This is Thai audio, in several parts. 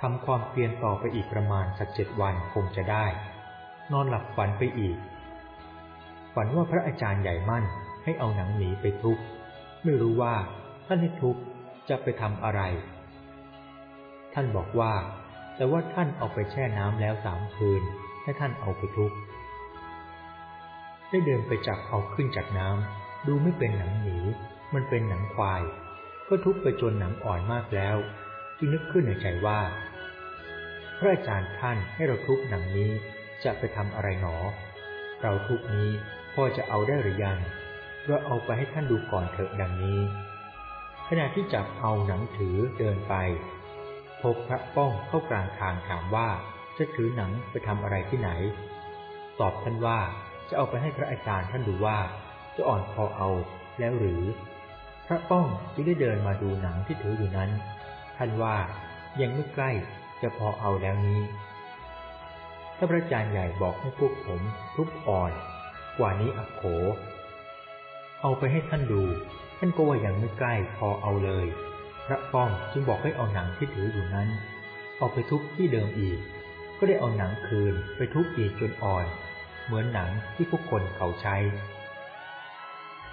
ทำความเพียรต่อไปอีกประมาณสักเจ็ดวันคงจะได้ นอนหลับฝันไปอีก ฝันว่าพระอาจารย์ใหญ่มั่นให้เอาหนังหมีไปทุบไม่รู้ว่าท่านให้ทุบจะไปทำอะไร ท่านบอกว่า แต่ว่าท่านเอาไปแช่น้ำแล้วสามคืนให้ท่านเอาไปทุบได้เดินไปจับเอาขึ้นจากน้ำดูไม่เป็นหนังหมีมันเป็นหนังควาย ก็ทุบไปจนหนังอ่อนมากแล้ว จึงนึกขึ้นในใจว่า พระอาจารย์ท่านให้เราทุบหนังนี้จะไปทำอะไรหนอ เราทุบนี้พอจะเอาได้หรือยังเราเอาไปให้ท่านดูก่อนเถอะดังนี้ ขณะที่จับเอาหนังถือเดินไป พบพระป้องเข้ากลางทางถามว่าจะถือหนังไปทำอะไรที่ไหน ตอบท่านว่าจะเอาไปให้พระอาจารย์ท่านดูว่าจะอ่อนพอเอาแล้วหรือ พระป้องจึงได้เดินมาดูหนังที่ถืออยู่นั้น ท่านว่ายังไม่ใกล้ จะพอเอาแล้วนี้ถ้าพระอาจารย์ใหญ่บอกให้พวกผมทุบอ่อน กว่านี้อักโข เอาไปให้ท่านดู ท่านก็ว่ายังไม่ใกล้พอเอาเลย พระป้องจึงบอกให้เอาหนังที่ถืออยู่นั้น เอาไปทุบที่เดิมอีก ก็ได้เอาหนังคืนไปทุบอีกจนอ่อน เหมือนหนังที่พวกคนเขาใช้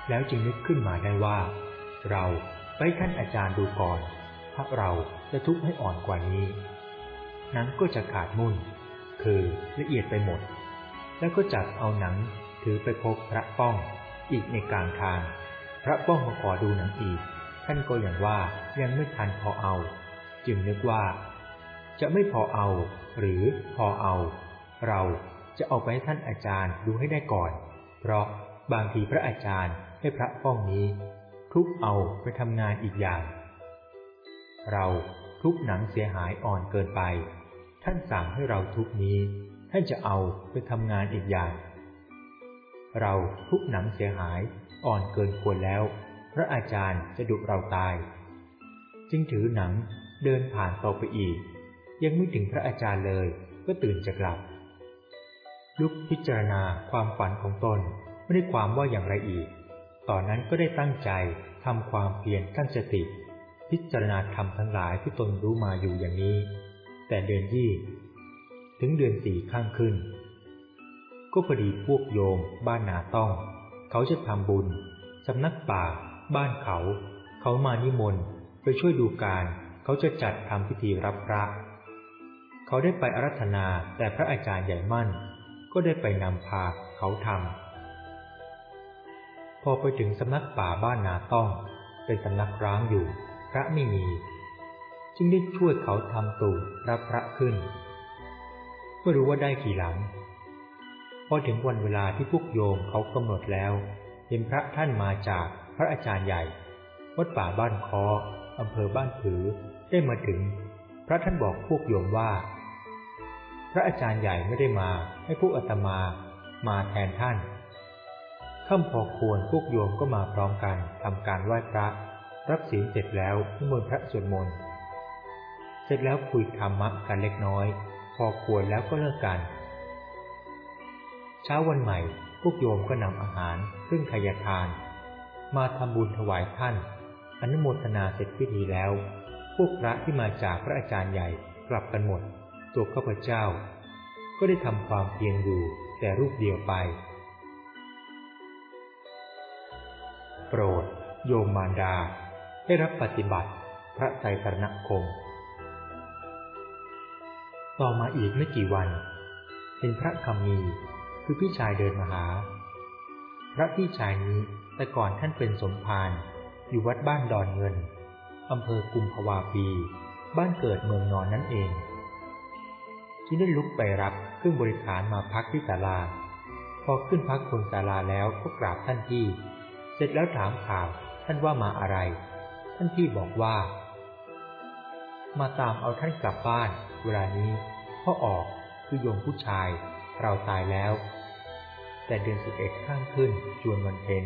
แล้วจึงนึกขึ้นมาได้ว่า เราไปท่านอาจารย์ดูก่อนถ้าเราจะทุบให้อ่อนกว่านี้ นังก็จะขาดมุ่น คือละเอียดไปหมด แล้วก็จับเอาหนังถือไปพบพระป้องอีกในกลางทาง พระป้องมาขอดูหนังอีก ท่านก็อย่างว่ายังไม่ทันพอเอา จึงนึกว่า จะไม่พอเอา หรือพอเอา เราจะเอาไปให้ท่านอาจารย์ดูให้ได้ก่อน เพราะบางทีพระอาจารย์ให้พระป้องนี้ ทุบเอาไปทำงานอีกอย่าง เราทุบหนังเสียหายอ่อนเกินไป ท่านสั่งให้เราทุบนี้ ท่านจะเอาไปทำงานอีกอย่าง เราทุบหนังเสียหายอ่อนเกินควรแล้ว พระอาจารย์จะดุเราตาย จึงถือหนังเดินผ่านต่อไปอีก ยังไม่ถึงพระอาจารย์เลยก็ตื่นจะกลับ ลุกพิจารณาความฝันของตนไม่ได้ความว่าอย่างไรอีก ตอนนั้นก็ได้ตั้งใจทำความเพียรกั้นสติ พิจารณาธรรมทั้งหลายที่ตนรู้มาอยู่อย่างนี้ แต่เดือนยี่ ถึงเดือนสี่ข้างขึ้น ก็พอดีพวกโยมบ้านนาต้อง เขาจะทำบุญสำนักป่า บ้านเขา เขามานิมนต์ไปช่วยดูการ เขาจะจัดทำพิธีรับพระ เขาได้ไปอารัธนาแต่พระอาจารย์ใหญ่มั่น ก็ได้ไปนำพาเขาทำพอไปถึงสำนักป่าบ้านนาต้อง เป็นสำนักร้างอยู่ พระไม่มี จึงได้ช่วยเขาทำตูรับพระขึ้น ไม่รู้ว่าได้กี่หลังพอถึงวันเวลาที่พวกโยมเขากำหนดแล้ว เห็นพระท่านมาจากพระอาจารย์ใหญ่ วัดป่าบ้านคออำเภอบ้านผือได้มาถึง พระท่านบอกพวกโยมว่า พระอาจารย์ใหญ่ไม่ได้มาให้พวกอาตมามาแทนท่านค่ำพอควรพวกโยมก็มาพร้อมกันทำการไหว้พระ รับศีลเสร็จแล้วนิมนต์พระสวดมนต์ เสร็จแล้วคุยธรรมะกันเล็กน้อย พอควรแล้วก็เลิกกัน เช้าวันใหม่ พวกโยมก็นำอาหารซึ่งขยทาน มาทำบุญถวายท่าน อนุโมทนาเสร็จพิธีแล้ว พวกพระที่มาจากพระอาจารย์ใหญ่กลับกันหมด ตัวข้าพเจ้า ก็ได้ทำความเพียรอยู่แต่รูปเดียวไป โปรด โยมมารดา ได้รับปฏิบัติพระไตรสรณคม ต่อมาอีกไม่กี่วัน เห็นพระคำมี คือพี่ชายเดินมาหา พระพี่ชายนี้แต่ก่อนท่านเป็นสมภารอยู่วัดบ้านดอนเงินอำเภอกุมภาวาปี บ้านเกิดเมืองนอนนั่นเองจึงได้ลุกไปรับเครื่องบริขารมาพักที่ศาลา พอขึ้นพักบนศาลาแล้วก็กราบท่านที่ เสร็จแล้วถามข่าวท่านว่ามาอะไร ท่านที่บอกว่า มาตามเอาท่านกลับบ้าน เวลานี้พ่อออกคือโยมผู้ชาย เราตายแล้ว แต่เดือนสิบเอ็ดข้างขึ้นจวนวันเพ็ญ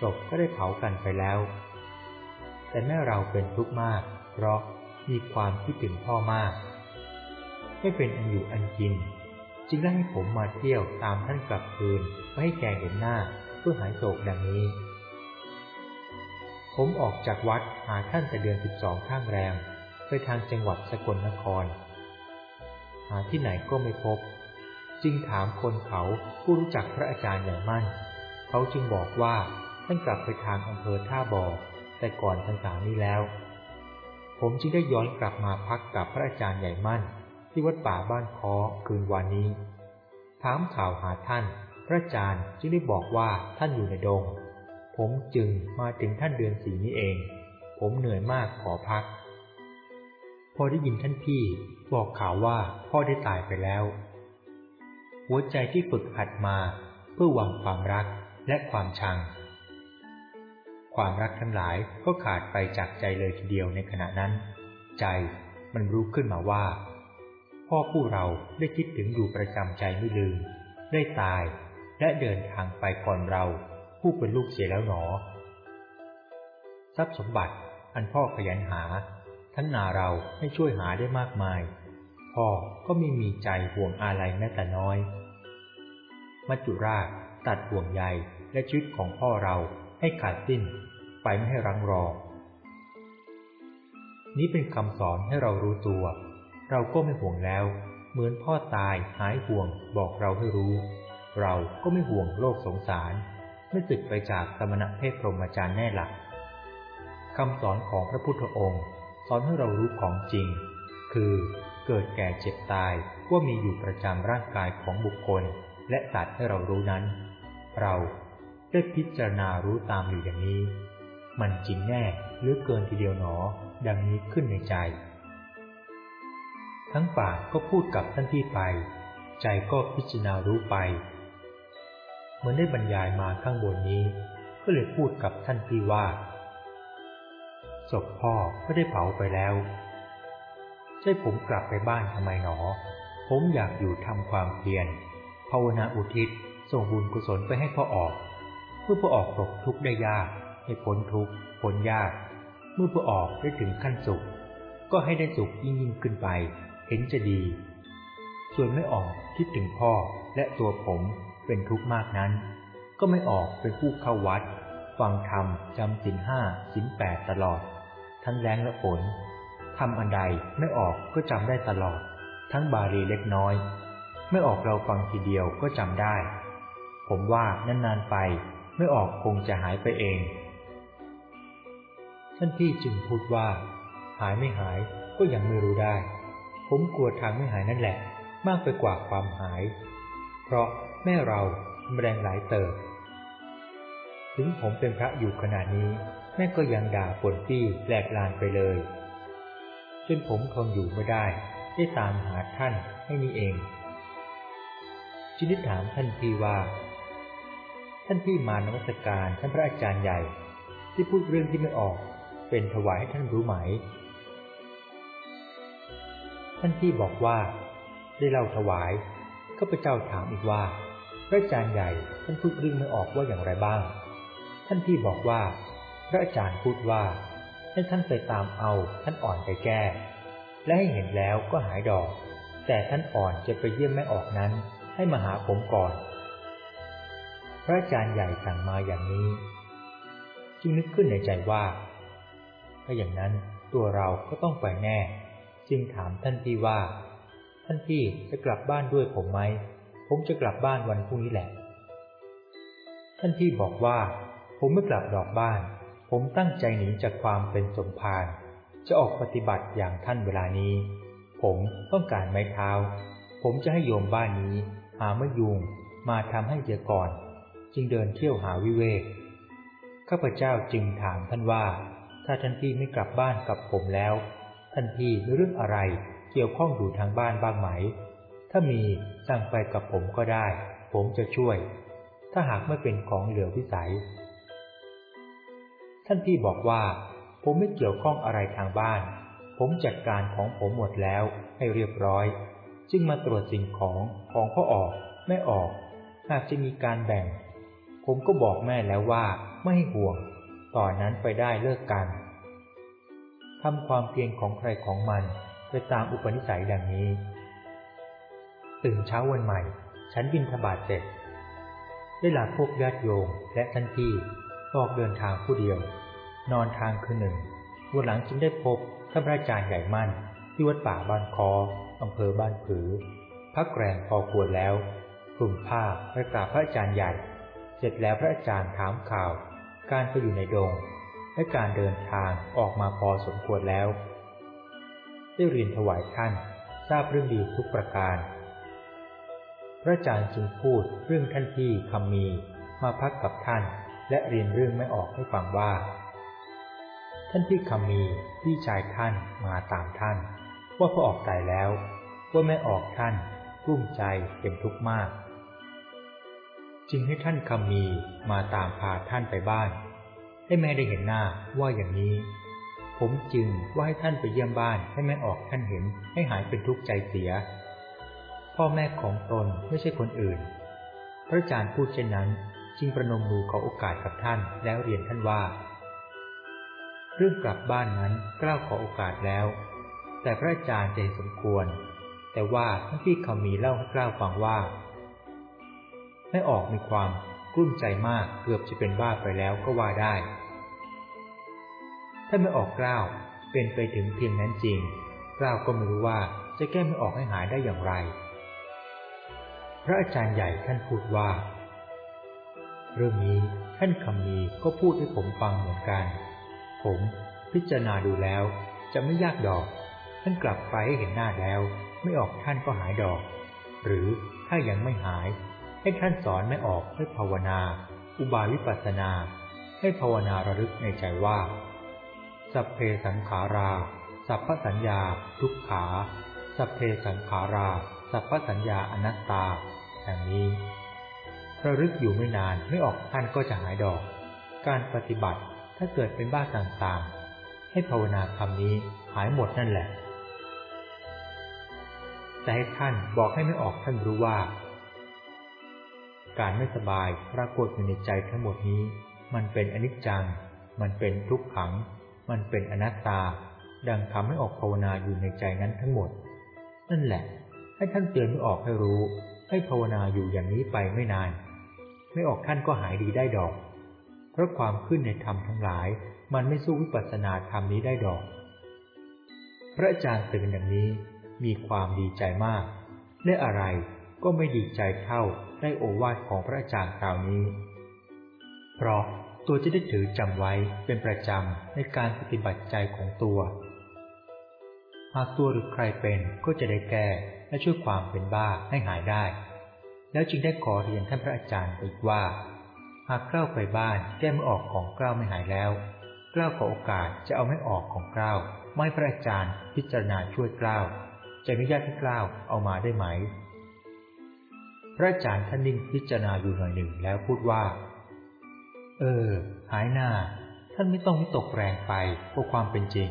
ศพก็ได้เผากันไปแล้ว แต่แม่เราเป็นทุกข์มาก เพราะมีความคิดถึงพ่อมาก ไม่เป็นอันอยู่อันกิน จึงได้ให้ผมมาเที่ยวตามท่านกลับคืนเพื่ให้แกเห็นหน้าเพื่อหายโศกดังนี้ ผมออกจากวัดหาท่านแต่เดือนสิบสองข้างแรมไปทางจังหวัดสกลนคร หาที่ไหนก็ไม่พบ จึงถามคนเขาผู้รู้จักพระอาจารย์ใหญ่มั่น เขาจึงบอกว่าท่านกลับไปทางอำเภอท่าบ่อแต่ก่อนพรรษานี้แล้ว ผมจึงได้ย้อนกลับมาพักกับพระอาจารย์ใหญ่มั่น ที่วัดป่าบ้านคอคืนวันนี้ ถามข่าวหาท่าน พระอาจารย์จึงได้บอกว่าท่านอยู่ในดง ผมจึงมาถึงท่านเดือนสีนี้เอง ผมเหนื่อยมากขอพัก พอได้ยินท่านพี่บอกข่าวว่าพ่อได้ตายไปแล้ว หัวใจที่ฝึกหัดมาเพื่อหวังความรักและความชัง ความรักทั้งหลายก็ขาดไปจากใจเลยทีเดียวในขณะนั้น ใจมันรู้ขึ้นมาว่า พ่อผู้เราได้คิดถึงอยู่ประจำใจไม่ลืม ได้ตายและเดินทางไปก่อนเราผู้เป็นลูกเสียแล้วหนอ ทรัพย์สมบัติอันพ่อขยันหา ทั้งนาเราให้ช่วยหาได้มากมาย พ่อก็ไม่มีใจห่วงอะไรแม้แต่น้อย มัจจุราชตัดห่วงใยและชีวิตของพ่อเราให้ขาดสิ้นไปไม่ให้รังรอ นี้เป็นคำสอนให้เรารู้ตัว เราก็ไม่ห่วงแล้ว เหมือนพ่อตายหายห่วงบอกเราให้รู้ เราก็ไม่ห่วงโลกสงสาร ไม่สึกไปจากสมณะเพศพรหมจารย์แน่หลักคำสอนของพระพุทธองค์ อนให้เรารู้ของจริง คือเกิดแก่เจ็บตายว่ามีอยู่ประจำร่างกายของบุคคล และสัตว์ให้เรารู้นั้น เราได้พิจารณารู้ตามอยู่อย่างนี้ มันจริงแน่หรือเกินทีเดียวหนอ ดังนี้ขึ้นในใจ ทั้งปากก็พูดกับท่านที่ไป ใจก็พิจารณารู้ไป เหมือนได้บรรยายมาข้างบนนี้ ก็เลยพูดกับท่านที่ว่า ศพพ่อก็ได้เผาไปแล้ว ใช่ผมกลับไปบ้านทำไมหนอ ผมอยากอยู่ทำความเพียรภาวนาอุทิศส่งบุญกุศลไปให้พ่อออก เมื่อพ่อออกตกทุกข์ได้ยาก ให้พ้นทุกข์พ้นยาก เมื่อพ่อออกได้ถึงขั้นสุข ก็ให้ได้สุขยิ่งยิ่งขึ้นไป เห็นจะดี ส่วนไม่ออกคิดถึงพ่อและตัวผมเป็นทุกข์มากนั้น ก็ไม่ออกเป็นผู้เข้าวัด ฟังธรรมจำสินห้าสินแปดตลอด ทั้งแรงและฝนทำอันใดไม่ออกก็จำได้ตลอด ทั้งบาลีเล็กน้อย ไม่ออกเราฟังทีเดียวก็จำได้ ผมว่านานๆไปไม่ออกคงจะหายไปเอง ท่านพี่จึงพูดว่า หายไม่หายก็ยังไม่รู้ได้ ผมกลัวทางไม่หายนั่นแหละ มากไปกว่าความหาย เพราะแม่เราแรงหลายเติบ ถึงผมเป็นพระอยู่ขนาดนี้ แม่ก็ยังด่าปนปี้แหลกลานไปเลย จนผมทนอยู่ไม่ได้ ได้ตามหาท่านให้นี่เองจินิถามท่านพี่ว่า ท่านพี่มานวัตการท่านพระอาจารย์ใหญ่ ที่พูดเรื่องที่ไม่ออก เป็นถวายให้ท่านรู้ไหม ท่านพี่บอกว่า ได้เล่าถวายข้าพเจ้าถามอีกว่า พระอาจารย์ใหญ่ท่านพูดเรื่องไม่ออกว่าอย่างไรบ้าง ท่านพี่บอกว่า ระอาจารย์พูดว่าให้ท่านไปตามเอาท่านอ่อนไปแก้ และให้เห็นแล้วก็หายดอก แต่ท่านอ่อนจะไปเยี่ยมแม่ออกนั้น ให้มาหาผมก่อน พระอาจารย์ใหญ่สั่งมาอย่างนี้ จึงนึกขึ้นในใจว่า ถ้าอย่างนั้นตัวเราก็ต้องไปแน่ จึงถามท่านพี่ว่า ท่านพี่จะกลับบ้านด้วยผมไหม ผมจะกลับบ้านวันพรุ่งนี้แหละ ท่านพี่บอกว่า ผมไม่กลับดอกบ้าน ผมตั้งใจหนีจากความเป็นสมภารจะออกปฏิบัติอย่างท่านเวลานี้ ผมต้องการไม้เท้า ผมจะให้โยมบ้านนี้ หามะยุงมาทำให้เจอก่อน จึงเดินเที่ยวหาวิเวก ข้าพเจ้าจึงถามท่านว่า ถ้าท่านพี่ไม่กลับบ้านกับผมแล้ว ท่านพี่มีเรื่องอะไรเกี่ยวข้องอยู่ทางบ้านบ้างไหม ถ้ามีสั่งไปกับผมก็ได้ ผมจะช่วย ถ้าหากไม่เป็นของเหลือวิสัยานพี่บอกว่า ผมไม่เกี่ยวข้องอะไรทางบ้าน ผมจัดการของผมหมดแล้วให้เรียบร้อย จึงมาตรวจสิ่งของของพ่อออกไม่ออก หากจะมีการแบ่ง ผมก็บอกแม่แล้วว่าไม่ให้ห่วง ต่อนนั้นไปได้เลิกกันทำความเพียรของใครของมันไปตามอุปนิสัยดังนี้ ตื่นเช้าวันใหม่ ฉันบินทบาทเสร็จ ได้ลาพวกญาติโยมและท่านพี่ออกเดินทางผู้เดียว นอนทางคืนหนึ่งวันหลังจึงได้พบท่านพระอาจารย์ใหญ่มั่น ที่วัดป่าบ้านคออำเภอบ้านผือ พักแรงพอควรแล้วกลุ่มผ้าไปกราบพระอาจารย์ใหญ่ เสร็จแล้วพระอาจารย์ถามข่าว การไปอยู่ในดง และการเดินทางออกมาพอสมควรแล้วได้เรียนถวายท่านทราบเรื่องดีทุกประการ พระอาจารย์จึงพูดเรื่องท่านพี่คำมีมาพักกับท่าน และเรียนเรื่องไม่ออกให้ฟังว่า ท่านพี่คำมีพี่ชายท่านมาตามท่าน ว่าพอออกตายแล้ว ว่าไม่ออกท่านรุ่มใจเป็นทุกข์มาก จึงให้ท่านคำมีมาตามพาท่านไปบ้าน ให้แม่ได้เห็นหน้าว่าอย่างนี้ ผมจึงว่าให้ท่านไปเยี่ยมบ้านให้แม่ออกท่านเห็นให้หายเป็นทุกข์ใจเสีย พ่อแม่ของตนไม่ใช่คนอื่น พระอาจารย์พูดเช่นนั้น จึงประนมมือขอโอกาสกับท่านแล้วเรียนท่านว่า เรื่องกลับบ้านนั้นกล้าวขอโอกาสแล้ว แต่พระอาจารย์จะสมควร แต่ว่าท่านพี่เขามีเล่าให้กล้าวฟังว่าไม่ออกมีความกลุ้มใจมากเกือบจะเป็นบ้าไปแล้วก็ว่าได้ ถ้าไม่ออกกล้าวเป็นไปถึงเพียงนั้นจริงกล้าวก็ไม่รู้ว่าจะแก้ไม่ออกให้หายได้อย่างไร พระอาจารย์ใหญ่ท่านพูดว่า เรื่องนี้ท่านคำมีก็พูดให้ผมฟังเหมือนกัน ผมพิจารณาดูแล้ว จะไม่ยากดอก ท่านกลับไปให้เห็นหน้าแล้ว ไม่ออกท่านก็หายดอก หรือถ้ายังไม่หาย ให้ท่านสอนไม่ออกให้ภาวนา อุบายวิปัสสนา ให้ภาวนาระลึกในใจว่า สัพเพสังขารา สัพพสัญญา ทุกขา สัพเพสังขารา สัพพสัญญาอนัตตาอย่างนี้ระลึกอยู่ไม่นานไม่ออกท่านก็จะหายดอก การปฏิบัติ ถ้าเกิดเป็นบ้าต่างๆ ให้ภาวนาคำนี้หายหมดนั่นแหละแต่ให้ท่านบอกให้ไม่ออกท่านรู้ว่า การไม่สบายปรากฏอยู่ในใจทั้งหมดนี้ มันเป็นอนิจจัง มันเป็นทุกขัง มันเป็นอนัตตา ดังทำให้ออกภาวนาอยู่ในใจนั้นทั้งหมด นั่นแหละ ให้ท่านเตือนไม่ออกให้รู้ ให้ภาวนาอยู่อย่างนี้ไปไม่นาน ไม่ออกท่านก็หายดีได้ดอก เพราะความขึ้นในธรรมทั้งหลาย มันไม่สู้วิปัสสนาธรรมนี้ได้ดอก พระอาจารย์ตือนอย่างนี้มีความดีใจมาก ได้อะไรก็ไม่ดีใจเท่าได้โอวาทของพระอาจารย์คราวนี้ เพราะตัวจะได้ถือจำไว้เป็นประจำในการปฏิบัติใจของตัว หากตัวหรือใครเป็นก็จะได้แก้และช่วยความเป็นบ้าให้หายได้ แล้วจึงได้ขอเรียนท่านพระอาจารย์อีกว่า หากเกล้าไปบ้านแก้ไม่ออกของเกล้าไม่หายแล้ว เกล้าขอโอกาสจะเอาไม่ออกของเกล้าไม่พระอาจารย์พิจารณาช่วยเกล้าจะอนุญาตให้เกล้าเอามาได้ไหม พระอาจารย์ท่านนิ่งพิจารณาอยู่หน่อยหนึ่งแล้วพูดว่า เออ หายหน้า ท่านไม่ต้องวิตกแรงไปเพราะความเป็นจริง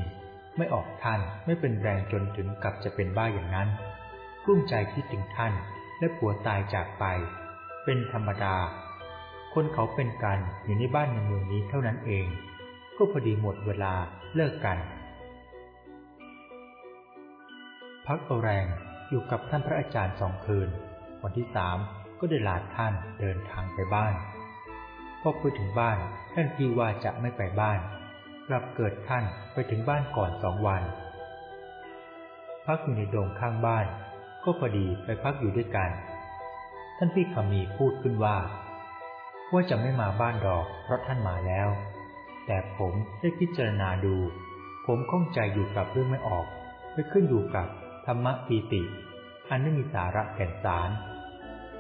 ไม่ออกท่านไม่เป็นแรงจนถึงกับจะเป็นบ้าอย่างนั้นกลุ้มใจคิดถึงท่านและผัวตายจากไป เป็นธรรมดา คนเขาเป็นกันอยู่ในบ้านในเมืองนี้เท่านั้นเอง ก็พอดีหมดเวลาเลิกกัน พักเอาแรงอยู่กับท่านพระอาจารย์สองคืน วันที่สามก็ได้ลาท่านเดินทางไปบ้านพอไปถึงบ้านท่านพี่ว่าจะไม่ไปบ้าน กลับเกิดท่านไปถึงบ้านก่อนสองวัน พักอยู่ในโดงข้างบ้าน ก็พอดีไปพักอยู่ด้วยกัน ท่านพี่ขมีพูดขึ้นว่า ว่าจะไม่มาบ้านดอกเพราะท่านมาแล้ว แต่ผมได้พิจารณาดู ผมข้องใจอยู่กับเรื่องไม่ออก ไปขึ้นอยู่กับธรรมะปีติ อันไม่มีสาระแก่นสาร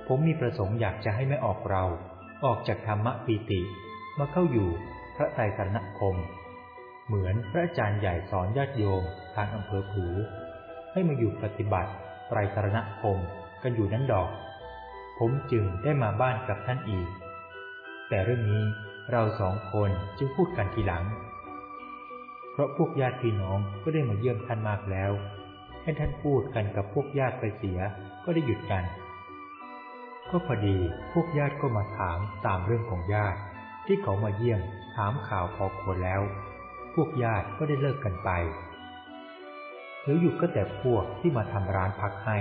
ผมมีประสงค์อยากจะให้แม่ออกเรา ออกจากธรรมะปีติ มาเข้าอยู่พระไตรสรณคม เหมือนพระอาจารย์ใหญ่สอนญาติโยมทางอำเภอผือให้มาอยู่ปฏิบัติไตรสรณคมกันอยู่นั้นดอก ผมจึงได้มาบ้านกับท่านอีก แต่เรื่องนี้เราสองคนจึงพูดกันทีหลัง เพราะพวกญาติพี่น้องก็ได้มาเยี่ยมท่านมากแล้ว ให้ท่านพูดกันกับพวกญาติไปเสียก็ได้หยุดกัน ก็พอดีพวกญาติก็มาถามตามเรื่องของญาติ ที่เขามาเยี่ยมถามข่าวพอควรแล้ว พวกญาติก็ได้เลิกกันไปเหลืออยู่ก็แต่พวกที่มาทำร้านพักให้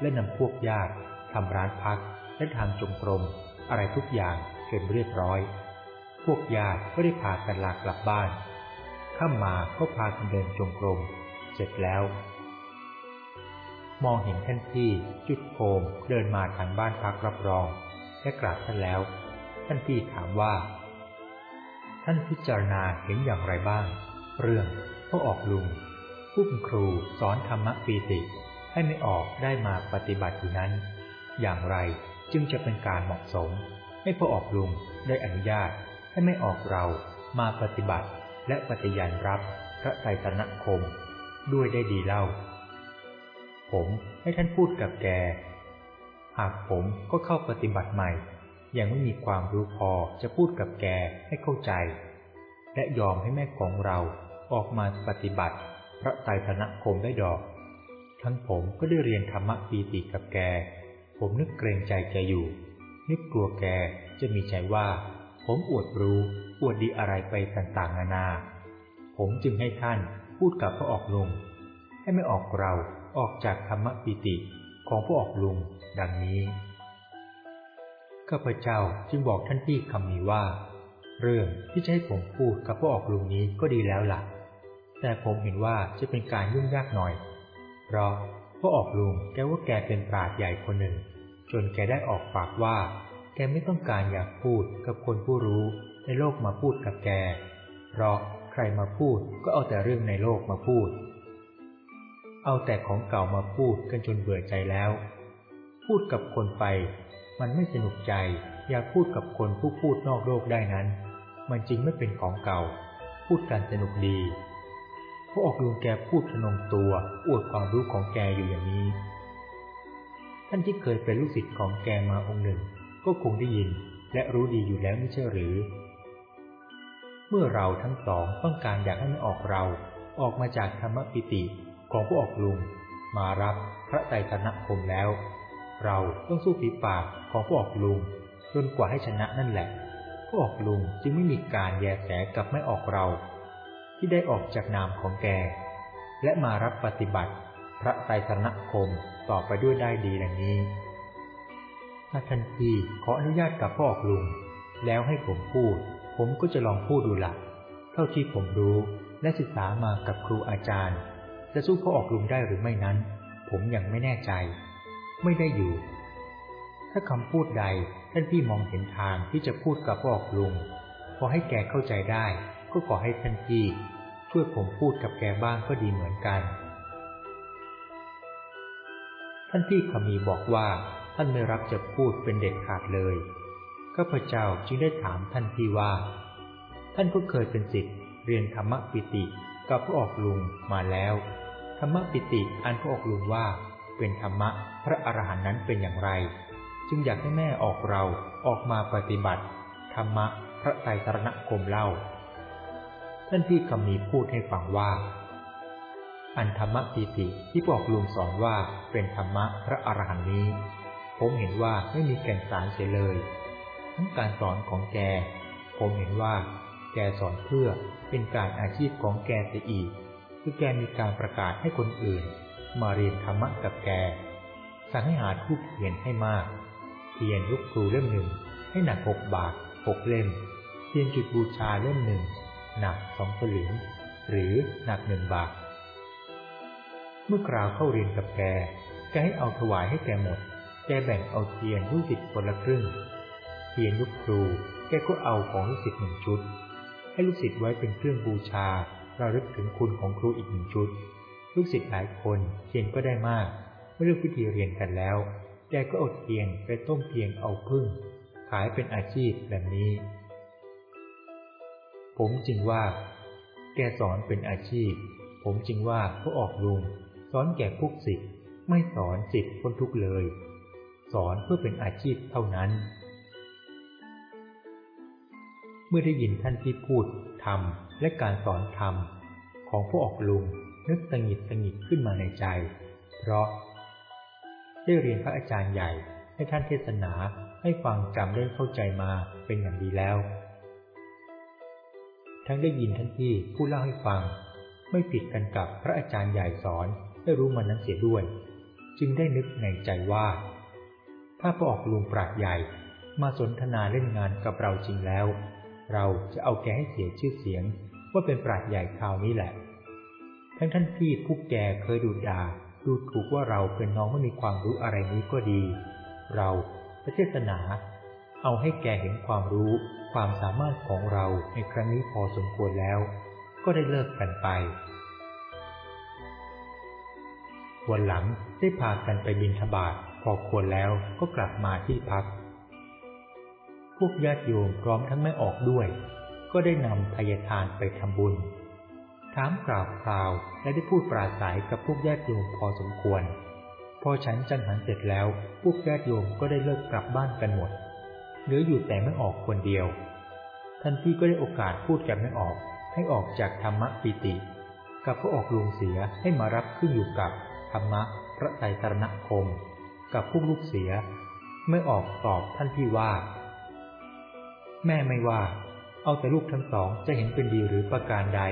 และนำพวกญาติทำร้านพักและทางจงกรมอะไรทุกอย่าง เสร็จเรียบร้อย พวกญาติก็ได้พากันลากลับบ้าน ข้ามมาก็พากันเดินจงกรม เสร็จแล้ว มองเห็นท่านพี่จุดโคมเดินมาทางบ้านพักรับรอง และกราบท่านแล้ว ท่านพี่ถามว่า ท่านพิจารณาเห็นอย่างไรบ้าง เรื่องพ่อออกลุงผู้เป็นครูสอนธรรมะปีติให้ไม่ออกได้มาปฏิบัติอยู่นั้น อย่างไรจึงจะเป็นการเหมาะสม ให้พ่อออกลุงได้อนุญาตให้ไม่ออกเรามาปฏิบัติและปฏิญาณรับพระไตรสนคม ด้วยได้ดีเล่า ผมให้ท่านพูดกับแก หากผมก็เข้าปฏิบัติใหม่ ยังไม่มีความรู้พอจะพูดกับแกให้เข้าใจ และยอมให้แม่ของเราออกมาปฏิบัติ พระไตรสนคมได้ดอก ทั้งผมก็ได้เรียนธรรมะปีติกับแก ผมนึกเกรงใจแกอยู่ นึกกลัวแกจะมีใจว่า ผมอวดรู้อวดดีอะไรไปต่างๆ นานา ผมจึงให้ท่านพูดกับพระออกลุง ให้ไม่ออกเราออกจากธรรมปิติของพระออกลุงดังนี้ข้าพเจ้าจึงบอกท่านพี่คำนี้ว่า เรื่องที่จะให้ผมพูดกับพระออกลุงนี้ก็ดีแล้วละ่ะ แต่ผมเห็นว่าจะเป็นการยุ่งยากหน่อย เพราะพระออกลุงแกว่าแกเป็นปราดใหญ่คนหนึ่ง จนแกได้ออกปากว่า แกไม่ต้องการอยากพูดกับคนผู้รู้ในโลกมาพูดกับแก เพราะใครมาพูดก็เอาแต่เรื่องในโลกมาพูด เอาแต่ของเก่ามาพูดกันจนเบื่อใจแล้ว พูดกับคนไป มันไม่สนุกใจอยากพูดกับคนผู้พูดนอกโลกได้นั้น มันจริงไม่เป็นของเก่า พูดกันสนุกดีพระออกลุงแกพูดทนงตัว อวดความรู้ของแกอยู่อย่างนี้ ท่านที่เคยเป็นลูกศิษย์ของแกมาองค์หนึ่ง ก็คงได้ยินและรู้ดีอยู่แล้วไม่ใช่หรือ เมื่อเราทั้งสองต้องการอยากให้มันออกเราออกมาจากธรรมปิติของผู้ออกลุงมารับพระไตรสนคมแล้ว เราต้องสู้ฝีปากของผู้ออกลุงจนกว่าให้ชนะนั่นแหละผู้ออกลุงจึงไม่มีการแยแสกับไม่ออกเรา ที่ได้ออกจากนามของแก และมารับปฏิบัติ พระไตรสนคมต่อไปด้วยได้ดีดังนี้ถ้าทันทีขออนุญาตกับพ่อออกลุง แล้วให้ผมพูด ผมก็จะลองพูดดูละเท่าที่ผมรู้และศึกษามากับครูอาจารย์ จะสู้เขาออกลุงได้หรือไม่นั้น ผมยังไม่แน่ใจ ไม่ได้อยู่ ถ้าคำพูดใดท่านพี่มองเห็นทางที่จะพูดกับพ่อออกลุง พอให้แกเข้าใจได้ ก็ขอให้ท่านพี่ช่วยผมพูดกับแกบ้างก็ดีเหมือนกัน ท่านพี่ขมีบอกว่าท่านไม่รับจะพูดเป็นเด็ดขาดเลยข้าพเจ้าจึงได้ถามท่านพี่ว่า ท่านก็เคยเป็นศิษย์เรียนธรรมปิติกับพระออกลุงมาแล้ว ธรรมปิติอันพระออกลุงว่าเป็นธรรมะพระอรหันต์นั้นเป็นอย่างไร จึงอยากให้แม่ออกเราออกมาปฏิบัติ ธรรมะพระไตรสรณคมเล่า ท่านพี่คำมีพูดให้ฟังว่า อันธรรมปิติที่บอกลุงสอนว่าเป็นธรรมะพระอรหันต์นี้ ผมเห็นว่าไม่มีแก่นสารเสียเลย ทั้งการสอนของแก ผมเห็นว่า แกสอนเพื่อเป็นการอาชีพของแกเสียอีก คือแกมีการประกาศให้คนอื่น มาเรียนธรรมะกับแก สั่งให้หาทูบเทียนให้มากเทียนลูกครูเล่มหนึ่ง ให้หนักหกบาทหกเล่มเทียนจุดบูชาเล่มหนึ่งหนักสองสลึงหรือหนักหนึ่งบาท เมื่อกราวเข้าเรียนกับแก แกให้เอาถวายให้แกหมด แกแบ่งเอาเทียนรู้สิทธิ์คนละครึ่ง เทียนลูกครู แกก็เอาของลูกศิษย์หนึ่งชุด ให้ลูกศิษย์ไว้เป็นเครื่องบูชาระลึกถึงคุณของครูอีกหนึ่งชุด ลูกศิษย์หลายคนเทียนก็ได้มาก เมื่อเลือกพิธีเรียนกันแล้ว แกก็เอาเทียนไปต้มเทียนเอาพึ่ง ขายเป็นอาชีพแบบนี้ ผมจึงว่า แกสอนเป็นอาชีพ ผมจึงว่าพระออกลุง สอนแก่พวกศิษย์ไม่สอนศิษย์คนทุกเลย สอนเพื่อเป็นอาชีพเท่านั้น เมื่อได้ยินท่านที่พูดทำและการสอนธรรมของผู้ออกลุงนึกตังหิดตังหิดขึ้นมาในใจ เพราะ ได้เรียนพระอาจารย์ใหญ่ให้ท่านเทศนาให้ฟังจำได้เข้าใจมาเป็นอย่างดีแล้ว ทั้งได้ยินท่านที่ผู้เล่าให้ฟัง ไม่ผิดกันกับพระอาจารย์ใหญ่สอน ได้รู้มันนั้นเสียด้วย จึงได้นึกในใจว่า ถ้าพระออกลุงปราดใหญ่มาสนทนาเล่นงานกับเราจริงแล้ว เราจะเอาแกให้เสียชื่อเสียง ว่าเป็นปราชญ์ใหญ่คราวนี้แหละ ทั้งท่านพี่ผู้แกเคยดูด่าดูถูกว่าเราเป็นน้องไม่มีความรู้อะไรนี้ก็ดี เราจะเทศนา เอาให้แกเห็นความรู้ ความสามารถของเราในครั้งนี้พอสมควรแล้ว ก็ได้เลิกกันไป วันหลังได้พากันไปบินทบาทพอควรแล้วก็กลับมาที่พัก พวกญาติโยมพร้อมทั้งแม่ออกด้วย ก็ได้นำทายทานไปทำบุญ ถามกล่าวคราวและได้พูดปราศัยกับพวกญาติโยมพอสมควร พอฉันจังหันเสร็จแล้วพวกญาติโยมก็ได้เลิกกลับบ้านกันหมด เหลืออยู่แต่ไม่ออกคนเดียว ท่านพี่ก็ได้โอกาสพูดกับไม่ออก ให้ออกจากธรรมะปิติ กับพระออกลงเสียให้มารับขึ้นอยู่กับ ธรรมะพระไตรตรณคม กับพวกลูกเสียไม่ออกตอบท่านพี่ว่า แม่ไม่ว่า เอาแต่ลูกทั้งสองจะเห็นเป็นดีหรือประการใด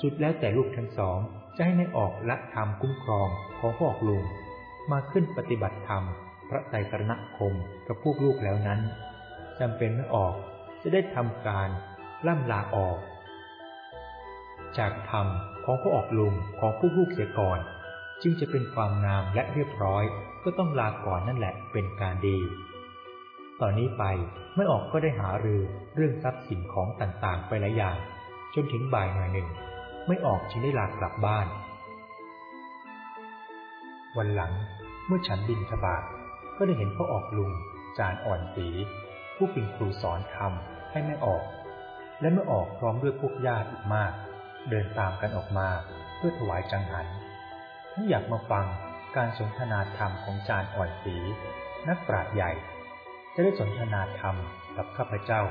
สุดแล้วแต่ลูกทั้งสองจะให้ไม่ออกละธรรมคุ้มครองของพ่อออกลุงมาขึ้นปฏิบัติธรรม พระไตรตรณคมกับพวกลูกแล้วนั้นจำเป็นไม่ออกจะได้ทำการล่ำลาออก จากธรรมของพ่อออกลุงของพวกลูกเสียก่อน จึงจะเป็นความงามและเรียบร้อย ก็ต้องลาก่อนนั่นแหละเป็นการดีตอนนี้ไปไม่ออกก็ได้หารือเรื่องทรัพย์สินของต่างๆ ไปหลายอย่าง จนถึงบ่ายหน่อยหนึ่ง ไม่ออกจึงได้ลากลับบ้าน วันหลังเมื่อฉันบินทบาทก็ได้เห็นพ่อออกลุง จานอ่อนสี ผู้เป็นครูสอนธรรมให้แม่ออก และเมื่อออกพร้อมด้วยพวกญาติอีกมาก เดินตามกันออกมาเพื่อถวายจังหัน ทั้งอยากมาฟังการสนทนาธรรมของจานอ่อนสีนักปราชญ์ใหญ่ จะได้สนทนาธรรมกับข้าพเจ้า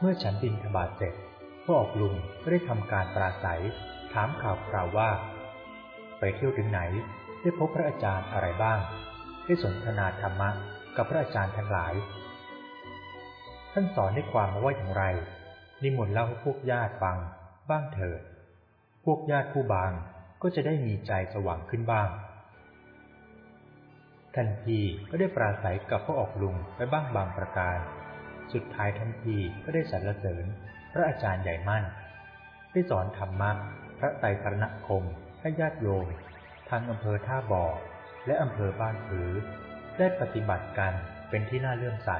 เมื่อฉันบินทบาทเสร็จพ่อออกลุงก็ได้ทำการปราศัย ถามข่าวคราวว่า ไปเที่ยวถึงไหนได้พบพระอาจารย์อะไรบ้าง ได้สนทนาธรรมะกับพระอาจารย์ทั้งหลาย ท่านสอนได้ความมาว่าอย่างไรนิมนต์เล่าให้พวกญาติฟังบ้างเถิด พวกญาติผู้บาง ก็จะได้มีใจสว่างขึ้นบ้าง ทันทีก็ได้ปราศัยกับพ่อออกลุงไปบ้างบางประการ สุดท้ายทันทีก็ได้สรรเสริญ พระอาจารย์ใหญ่มั่น ได้สอนธรรมะพระไตรตรณคมให้ญาติโยมทางอำเภอท่าบ่อและอำเภอบ้านผือ ได้ปฏิบัติกันเป็นที่น่าเลื่อมใส